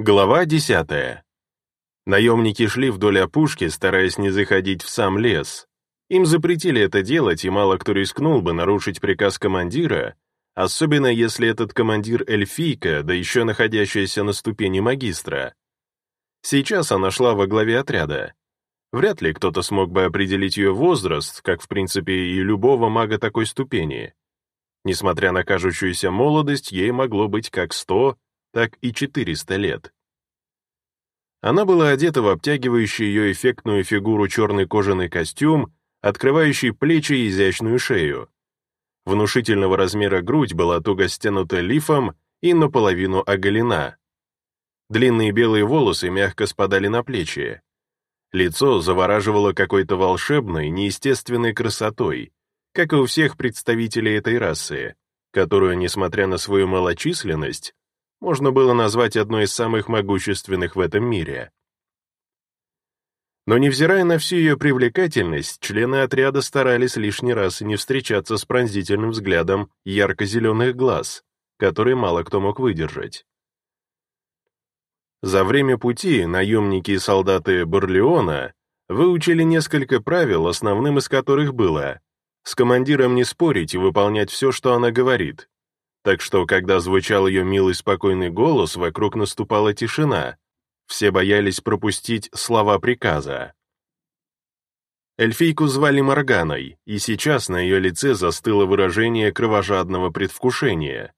Глава 10. Наемники шли вдоль опушки, стараясь не заходить в сам лес. Им запретили это делать, и мало кто рискнул бы нарушить приказ командира, особенно если этот командир эльфийка, да еще находящаяся на ступени магистра. Сейчас она шла во главе отряда. Вряд ли кто-то смог бы определить ее возраст, как, в принципе, и любого мага такой ступени. Несмотря на кажущуюся молодость, ей могло быть как сто, так и 400 лет. Она была одета в обтягивающий ее эффектную фигуру черный кожаный костюм, открывающий плечи и изящную шею. Внушительного размера грудь была туго стянута лифом и наполовину оголена. Длинные белые волосы мягко спадали на плечи. Лицо завораживало какой-то волшебной, неестественной красотой, как и у всех представителей этой расы, которую, несмотря на свою малочисленность, можно было назвать одной из самых могущественных в этом мире. Но невзирая на всю ее привлекательность, члены отряда старались лишний раз не встречаться с пронзительным взглядом ярко-зеленых глаз, который мало кто мог выдержать. За время пути наемники и солдаты Барлеона выучили несколько правил, основным из которых было с командиром не спорить и выполнять все, что она говорит, так что, когда звучал ее милый спокойный голос, вокруг наступала тишина. Все боялись пропустить слова приказа. Эльфийку звали Морганой, и сейчас на ее лице застыло выражение кровожадного предвкушения.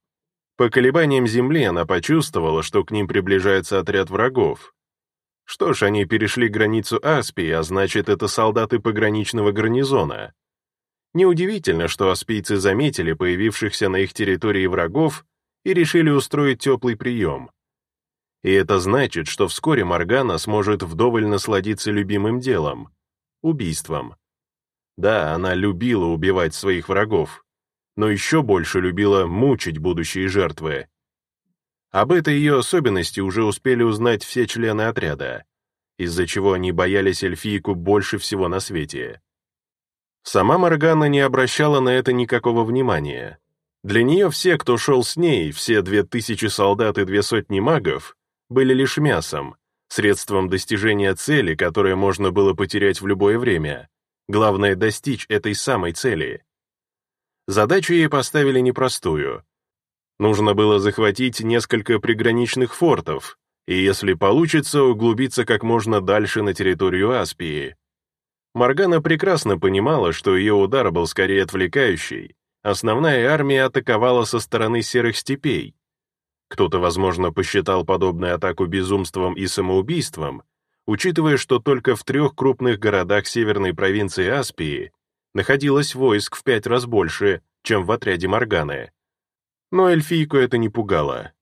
По колебаниям земли она почувствовала, что к ним приближается отряд врагов. Что ж, они перешли границу Аспии, а значит, это солдаты пограничного гарнизона. Неудивительно, что аспийцы заметили появившихся на их территории врагов и решили устроить теплый прием. И это значит, что вскоре Моргана сможет вдоволь насладиться любимым делом — убийством. Да, она любила убивать своих врагов, но еще больше любила мучить будущие жертвы. Об этой ее особенности уже успели узнать все члены отряда, из-за чего они боялись эльфийку больше всего на свете. Сама Моргана не обращала на это никакого внимания. Для нее все, кто шел с ней, все две тысячи солдат и две сотни магов, были лишь мясом, средством достижения цели, которое можно было потерять в любое время. Главное — достичь этой самой цели. Задачу ей поставили непростую. Нужно было захватить несколько приграничных фортов, и, если получится, углубиться как можно дальше на территорию Аспии. Моргана прекрасно понимала, что ее удар был скорее отвлекающий. Основная армия атаковала со стороны серых степей. Кто-то, возможно, посчитал подобную атаку безумством и самоубийством, учитывая, что только в трех крупных городах северной провинции Аспии находилось войск в пять раз больше, чем в отряде Морганы. Но эльфийку это не пугало.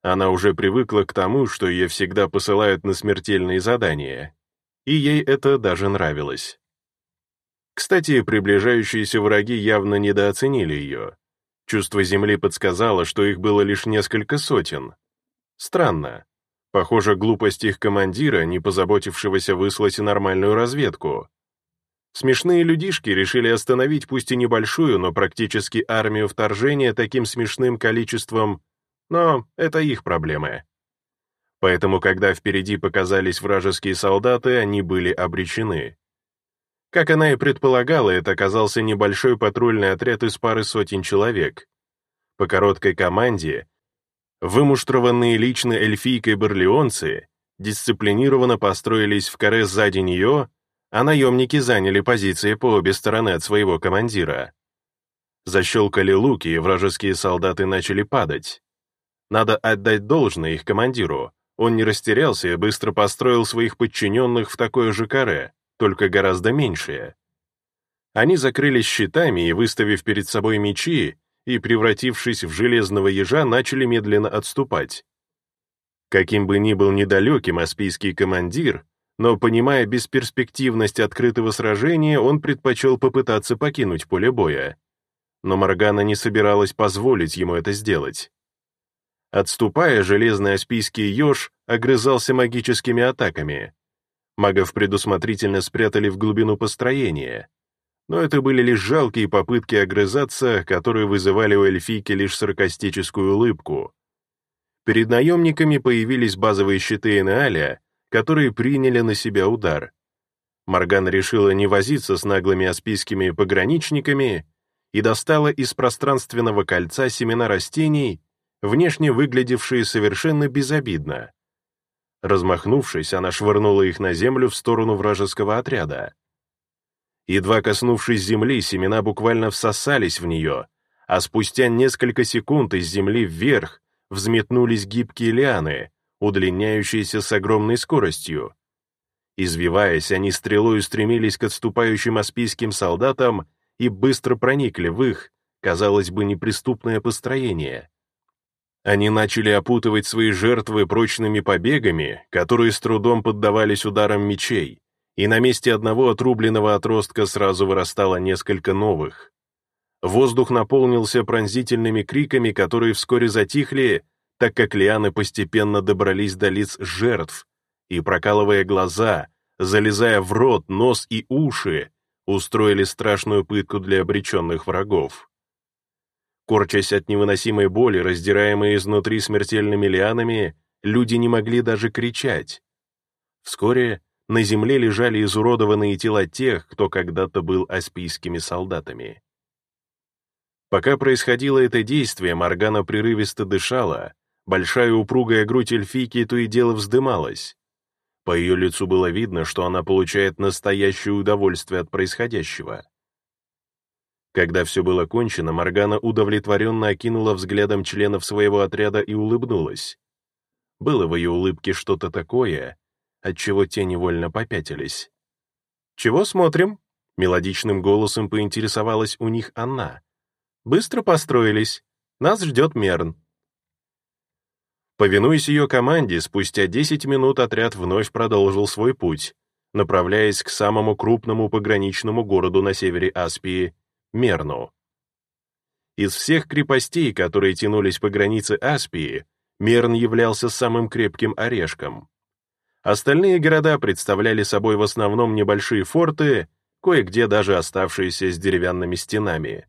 Она уже привыкла к тому, что ее всегда посылают на смертельные задания, и ей это даже нравилось. Кстати, приближающиеся враги явно недооценили ее. Чувство земли подсказало, что их было лишь несколько сотен. Странно. Похоже, глупость их командира, не позаботившегося выслать нормальную разведку. Смешные людишки решили остановить пусть и небольшую, но практически армию вторжения таким смешным количеством, но это их проблемы. Поэтому, когда впереди показались вражеские солдаты, они были обречены. Как она и предполагала, это оказался небольшой патрульный отряд из пары сотен человек. По короткой команде вымуштрованные лично эльфийкой барлеонцы дисциплинированно построились в каре сзади нее, а наемники заняли позиции по обе стороны от своего командира. Защелкали луки, и вражеские солдаты начали падать. Надо отдать должное их командиру. Он не растерялся и быстро построил своих подчиненных в такое же каре, только гораздо меньшее. Они закрылись щитами и, выставив перед собой мечи, и, превратившись в железного ежа, начали медленно отступать. Каким бы ни был недалеким аспийский командир, но, понимая бесперспективность открытого сражения, он предпочел попытаться покинуть поле боя. Но Моргана не собиралась позволить ему это сделать. Отступая, железный аспийский еж огрызался магическими атаками. Магов предусмотрительно спрятали в глубину построения. Но это были лишь жалкие попытки огрызаться, которые вызывали у эльфийки лишь саркастическую улыбку. Перед наемниками появились базовые щиты Энеаля, которые приняли на себя удар. Моргана решила не возиться с наглыми аспийскими пограничниками и достала из пространственного кольца семена растений, внешне выглядевшие совершенно безобидно. Размахнувшись, она швырнула их на землю в сторону вражеского отряда. Едва коснувшись земли, семена буквально всосались в нее, а спустя несколько секунд из земли вверх взметнулись гибкие лианы, удлиняющиеся с огромной скоростью. Извиваясь, они стрелой устремились к отступающим аспийским солдатам и быстро проникли в их, казалось бы, неприступное построение. Они начали опутывать свои жертвы прочными побегами, которые с трудом поддавались ударам мечей, и на месте одного отрубленного отростка сразу вырастало несколько новых. Воздух наполнился пронзительными криками, которые вскоре затихли, так как лианы постепенно добрались до лиц жертв, и, прокалывая глаза, залезая в рот, нос и уши, устроили страшную пытку для обреченных врагов. Корчась от невыносимой боли, раздираемые изнутри смертельными лианами, люди не могли даже кричать. Вскоре на земле лежали изуродованные тела тех, кто когда-то был аспийскими солдатами. Пока происходило это действие, Моргана прерывисто дышала, большая упругая грудь эльфийки то и дело вздымалась. По ее лицу было видно, что она получает настоящее удовольствие от происходящего. Когда все было кончено, Моргана удовлетворенно окинула взглядом членов своего отряда и улыбнулась. Было в ее улыбке что-то такое, от чего те невольно попятились. «Чего смотрим?» — мелодичным голосом поинтересовалась у них она. «Быстро построились. Нас ждет Мерн». Повинуясь ее команде, спустя 10 минут отряд вновь продолжил свой путь, направляясь к самому крупному пограничному городу на севере Аспии Мерну. Из всех крепостей, которые тянулись по границе Аспии, Мерн являлся самым крепким орешком. Остальные города представляли собой в основном небольшие форты, кое-где даже оставшиеся с деревянными стенами.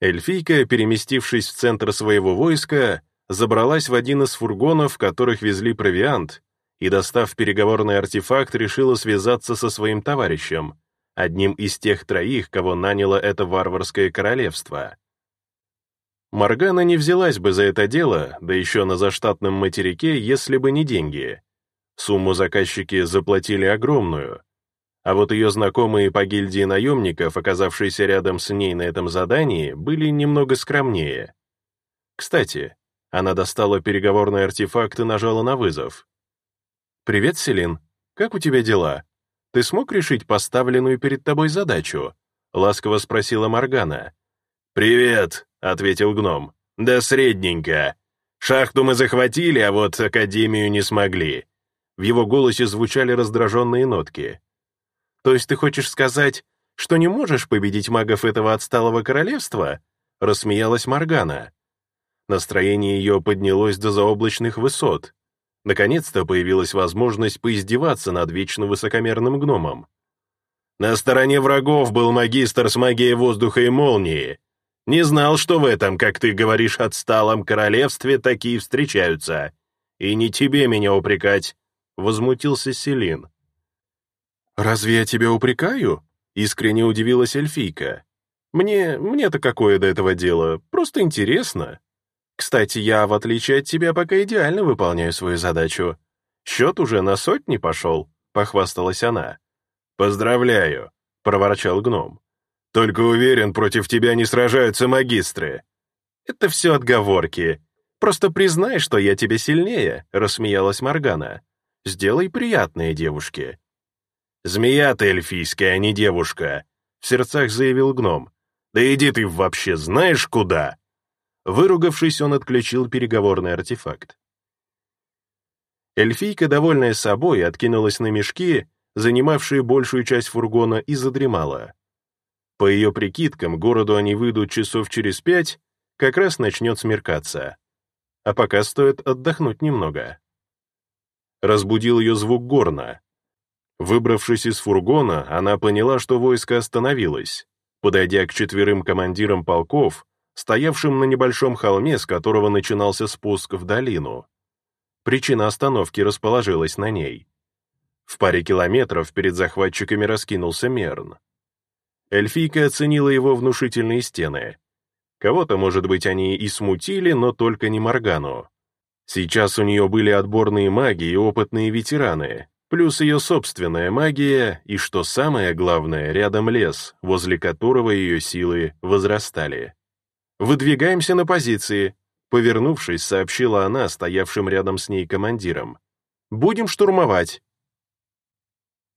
Эльфийка, переместившись в центр своего войска, забралась в один из фургонов, в которых везли провиант, и, достав переговорный артефакт, решила связаться со своим товарищем, одним из тех троих, кого наняло это варварское королевство. Моргана не взялась бы за это дело, да еще на заштатном материке, если бы не деньги. Сумму заказчики заплатили огромную, а вот ее знакомые по гильдии наемников, оказавшиеся рядом с ней на этом задании, были немного скромнее. Кстати, она достала переговорный артефакт и нажала на вызов. «Привет, Селин. Как у тебя дела?» Ты смог решить поставленную перед тобой задачу?» — ласково спросила Моргана. «Привет», — ответил гном. «Да средненько. Шахту мы захватили, а вот Академию не смогли». В его голосе звучали раздраженные нотки. «То есть ты хочешь сказать, что не можешь победить магов этого отсталого королевства?» — рассмеялась Моргана. Настроение ее поднялось до заоблачных высот. Наконец-то появилась возможность поиздеваться над вечно высокомерным гномом. На стороне врагов был магистр с магией воздуха и молнии. Не знал, что в этом, как ты говоришь, отсталом королевстве такие встречаются. И не тебе меня упрекать, — возмутился Селин. «Разве я тебя упрекаю?» — искренне удивилась эльфийка. «Мне... мне-то какое до этого дело? Просто интересно». Кстати, я, в отличие от тебя, пока идеально выполняю свою задачу. Счет уже на сотни пошел», — похвасталась она. «Поздравляю», — проворчал гном. «Только уверен, против тебя не сражаются магистры». «Это все отговорки. Просто признай, что я тебе сильнее», — рассмеялась Моргана. «Сделай приятное девушке». «Змея ты эльфийская, а не девушка», — в сердцах заявил гном. «Да иди ты вообще знаешь куда?» Выругавшись, он отключил переговорный артефакт. Эльфийка, довольная собой, откинулась на мешки, занимавшие большую часть фургона, и задремала. По ее прикидкам, городу они выйдут часов через пять, как раз начнет смеркаться. А пока стоит отдохнуть немного. Разбудил ее звук горна. Выбравшись из фургона, она поняла, что войско остановилось. Подойдя к четверым командирам полков, стоявшим на небольшом холме, с которого начинался спуск в долину. Причина остановки расположилась на ней. В паре километров перед захватчиками раскинулся Мерн. Эльфийка оценила его внушительные стены. Кого-то, может быть, они и смутили, но только не Моргану. Сейчас у нее были отборные маги и опытные ветераны, плюс ее собственная магия и, что самое главное, рядом лес, возле которого ее силы возрастали. «Выдвигаемся на позиции», — повернувшись, сообщила она стоявшим рядом с ней командирам. «Будем штурмовать».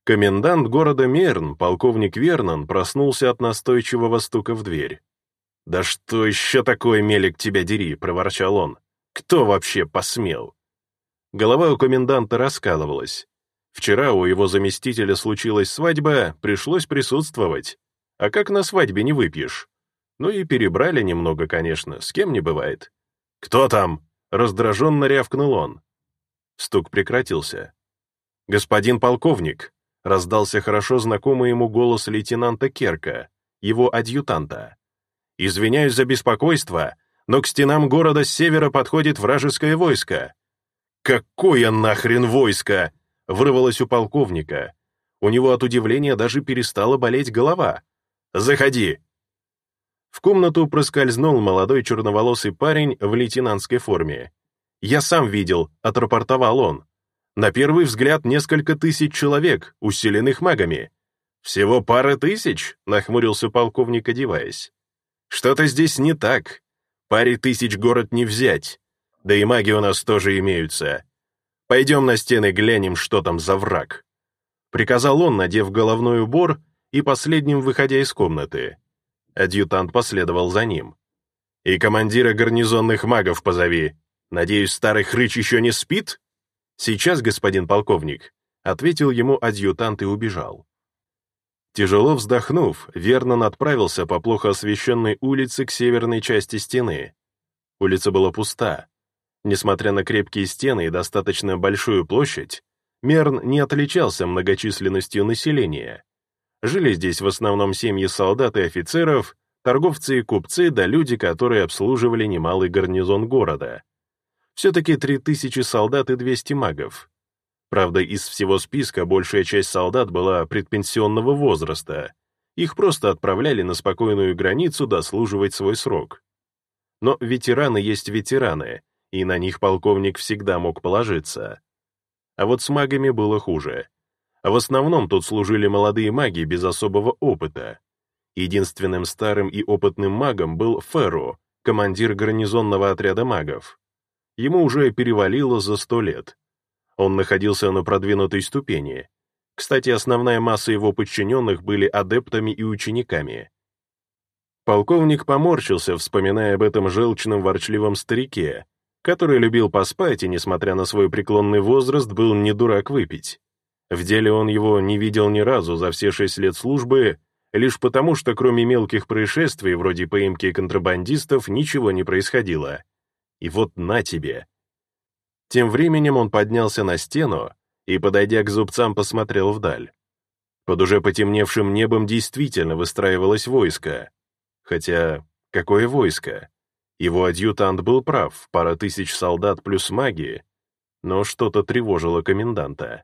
Комендант города Мерн, полковник Вернон, проснулся от настойчивого стука в дверь. «Да что еще такое, мелик, тебя дери!» — проворчал он. «Кто вообще посмел?» Голова у коменданта раскалывалась. Вчера у его заместителя случилась свадьба, пришлось присутствовать. А как на свадьбе не выпьешь? Ну и перебрали немного, конечно, с кем не бывает. «Кто там?» — раздраженно рявкнул он. Стук прекратился. «Господин полковник», — раздался хорошо знакомый ему голос лейтенанта Керка, его адъютанта. «Извиняюсь за беспокойство, но к стенам города с севера подходит вражеское войско». «Какое нахрен войско?» вырвалось у полковника. У него от удивления даже перестала болеть голова. «Заходи!» В комнату проскользнул молодой черноволосый парень в лейтенантской форме. «Я сам видел», — отрапортовал он. «На первый взгляд несколько тысяч человек, усиленных магами». «Всего пара тысяч?» — нахмурился полковник, одеваясь. «Что-то здесь не так. Паре тысяч город не взять. Да и маги у нас тоже имеются. «Пойдем на стены глянем, что там за враг», — приказал он, надев головной убор и последним выходя из комнаты. Адъютант последовал за ним. «И командира гарнизонных магов позови. Надеюсь, старый хрыч еще не спит?» «Сейчас, господин полковник», — ответил ему адъютант и убежал. Тяжело вздохнув, Вернон отправился по плохо освещенной улице к северной части стены. Улица была пуста. Несмотря на крепкие стены и достаточно большую площадь, Мерн не отличался многочисленностью населения. Жили здесь в основном семьи солдат и офицеров, торговцы и купцы, да люди, которые обслуживали немалый гарнизон города. Все-таки 3000 солдат и 200 магов. Правда, из всего списка большая часть солдат была предпенсионного возраста. Их просто отправляли на спокойную границу дослуживать свой срок. Но ветераны есть ветераны, и на них полковник всегда мог положиться. А вот с магами было хуже. В основном тут служили молодые маги без особого опыта. Единственным старым и опытным магом был Ферро, командир гарнизонного отряда магов. Ему уже перевалило за сто лет. Он находился на продвинутой ступени. Кстати, основная масса его подчиненных были адептами и учениками. Полковник поморщился, вспоминая об этом желчном ворчливом старике, который любил поспать и, несмотря на свой преклонный возраст, был не дурак выпить. В деле он его не видел ни разу за все шесть лет службы, лишь потому, что кроме мелких происшествий, вроде поимки контрабандистов, ничего не происходило. И вот на тебе. Тем временем он поднялся на стену и, подойдя к зубцам, посмотрел вдаль. Под уже потемневшим небом действительно выстраивалось войско. Хотя, какое войско? Его адъютант был прав, пара тысяч солдат плюс магии, но что-то тревожило коменданта.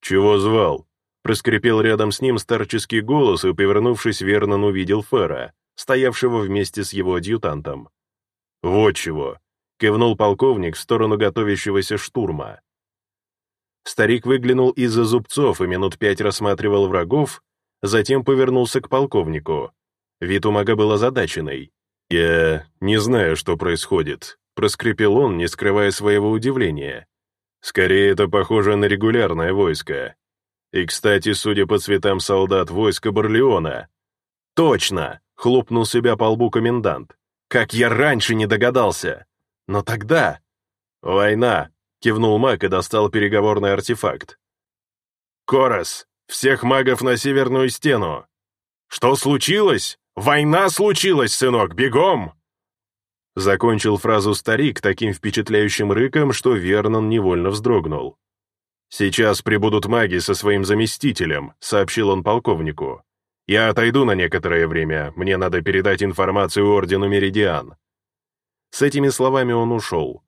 «Чего звал?» Проскрипел рядом с ним старческий голос и, повернувшись, Вернон увидел Фера, стоявшего вместе с его адъютантом. «Вот чего!» — кивнул полковник в сторону готовящегося штурма. Старик выглянул из-за зубцов и минут пять рассматривал врагов, затем повернулся к полковнику. Вид у мага был озадаченный. «Я не знаю, что происходит», — проскрипел он, не скрывая своего удивления. «Скорее, это похоже на регулярное войско. И, кстати, судя по цветам солдат, войско Барлеона». «Точно!» — хлопнул себя по лбу комендант. «Как я раньше не догадался! Но тогда...» «Война!» — кивнул маг и достал переговорный артефакт. «Корос! Всех магов на северную стену!» «Что случилось?» «Война случилась, сынок, бегом!» Закончил фразу старик таким впечатляющим рыком, что Вернон невольно вздрогнул. «Сейчас прибудут маги со своим заместителем», — сообщил он полковнику. «Я отойду на некоторое время, мне надо передать информацию Ордену Меридиан». С этими словами он ушел.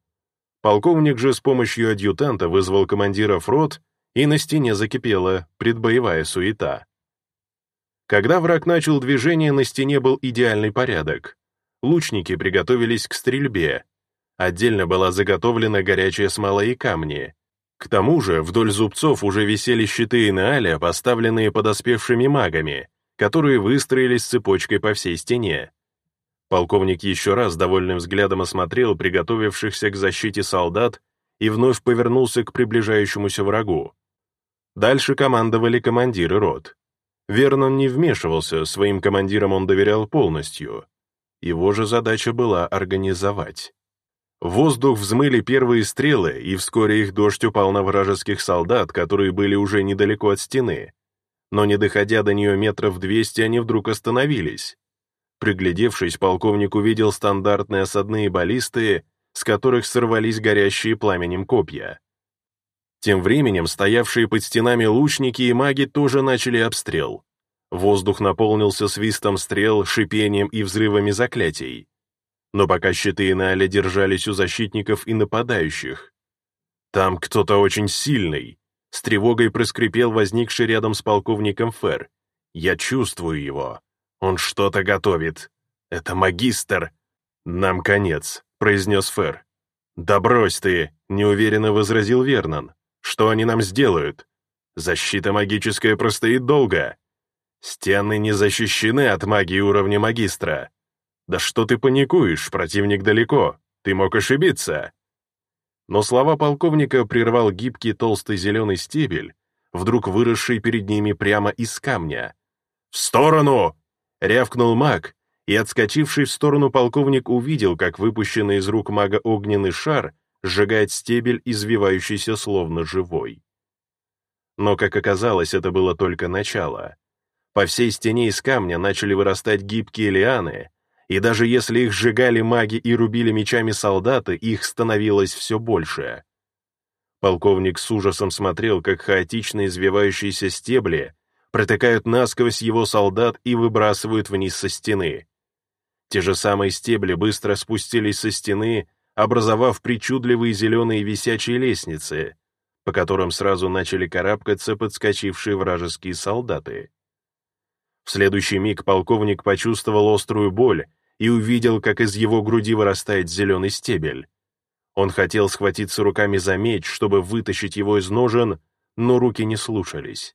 Полковник же с помощью адъютанта вызвал командира рот, и на стене закипела предбоевая суета. Когда враг начал движение, на стене был идеальный порядок. Лучники приготовились к стрельбе. Отдельно была заготовлена горячая смола и камни. К тому же вдоль зубцов уже висели щиты Инеаля, поставленные подоспевшими магами, которые выстроились цепочкой по всей стене. Полковник еще раз довольным взглядом осмотрел приготовившихся к защите солдат и вновь повернулся к приближающемуся врагу. Дальше командовали командиры рот. Вернон не вмешивался, своим командирам он доверял полностью. Его же задача была организовать. В воздух взмыли первые стрелы, и вскоре их дождь упал на вражеских солдат, которые были уже недалеко от стены. Но не доходя до нее метров двести, они вдруг остановились. Приглядевшись, полковник увидел стандартные осадные баллисты, с которых сорвались горящие пламенем копья. Тем временем стоявшие под стенами лучники и маги тоже начали обстрел. Воздух наполнился свистом стрел, шипением и взрывами заклятий. Но пока щиты Иналя держались у защитников и нападающих. «Там кто-то очень сильный», — с тревогой проскрипел возникший рядом с полковником Фер. «Я чувствую его». Он что-то готовит. Это магистр. Нам конец, произнес Фер. Да брось ты, неуверенно возразил Вернон. Что они нам сделают? Защита магическая простоит долго. Стены не защищены от магии уровня магистра. Да что ты паникуешь, противник далеко. Ты мог ошибиться. Но слова полковника прервал гибкий толстый зеленый стебель, вдруг выросший перед ними прямо из камня. «В сторону!» Рявкнул маг, и отскочивший в сторону полковник увидел, как выпущенный из рук мага огненный шар сжигает стебель, извивающийся словно живой. Но, как оказалось, это было только начало. По всей стене из камня начали вырастать гибкие лианы, и даже если их сжигали маги и рубили мечами солдаты, их становилось все больше. Полковник с ужасом смотрел, как хаотично извивающиеся стебли протыкают насквозь его солдат и выбрасывают вниз со стены. Те же самые стебли быстро спустились со стены, образовав причудливые зеленые висячие лестницы, по которым сразу начали карабкаться подскочившие вражеские солдаты. В следующий миг полковник почувствовал острую боль и увидел, как из его груди вырастает зеленый стебель. Он хотел схватиться руками за меч, чтобы вытащить его из ножен, но руки не слушались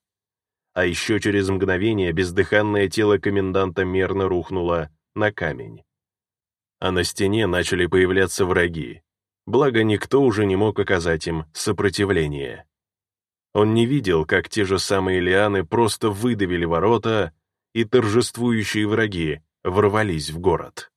а еще через мгновение бездыханное тело коменданта мерно рухнуло на камень. А на стене начали появляться враги, благо никто уже не мог оказать им сопротивление. Он не видел, как те же самые лианы просто выдавили ворота, и торжествующие враги ворвались в город.